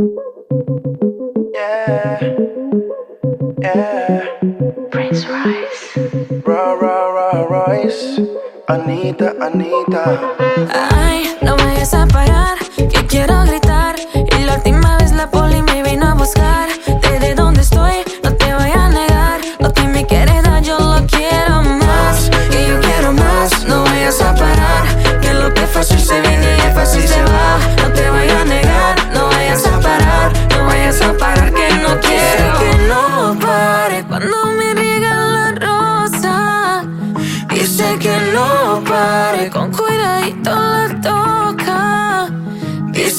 Yeah, yeah. Prince Rice. Ra, ra, ra, Royce. Anita, Anita. Ay,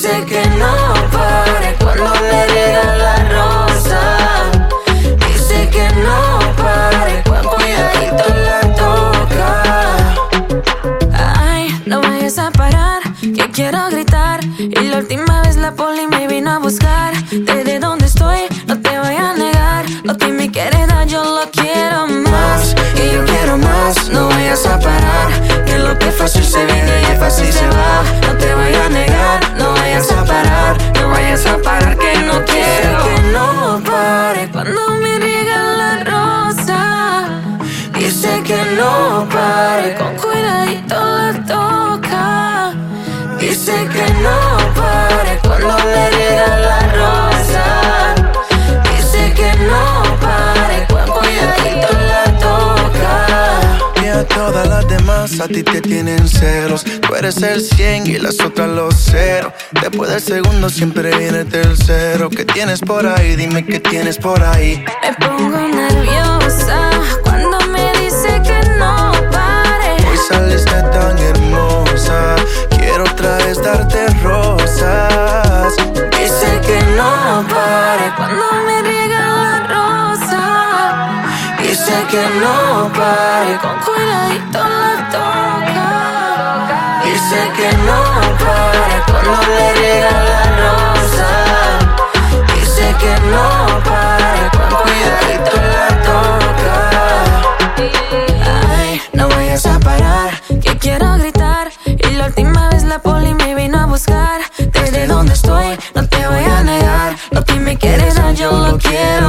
Dice que no pare cuando le riega la rosa. Dice que no pare, con cuidadito la toca. Ay, no vayas a parar, que quiero gritar. Y la última vez la poli me vino a buscar. Desde donde estoy, con cuidadito la toca. Dice que no pare cuando le riega la rosa. Dice que no pare, con cuidadito la toca. Y a todas las demás a ti te tienen celos. Tú eres el 100 y las otras los cero. Después del segundo siempre viene el tercero. ¿Qué tienes por ahí? Dime qué tienes por ahí. Me pongo nerviosa rosas. Dice que no pare cuando me regala rosa. Dice que no pare con cuidadito la toca. Dice que no pare cuando me regala rosa. Dice que no pare con cuidadito la toca. Ay, no vayas a parar, que quiero gritar y la última vez la poli vino a buscar. Desde donde estoy, no te voy a negar. Lo que me quieres, yo lo quiero.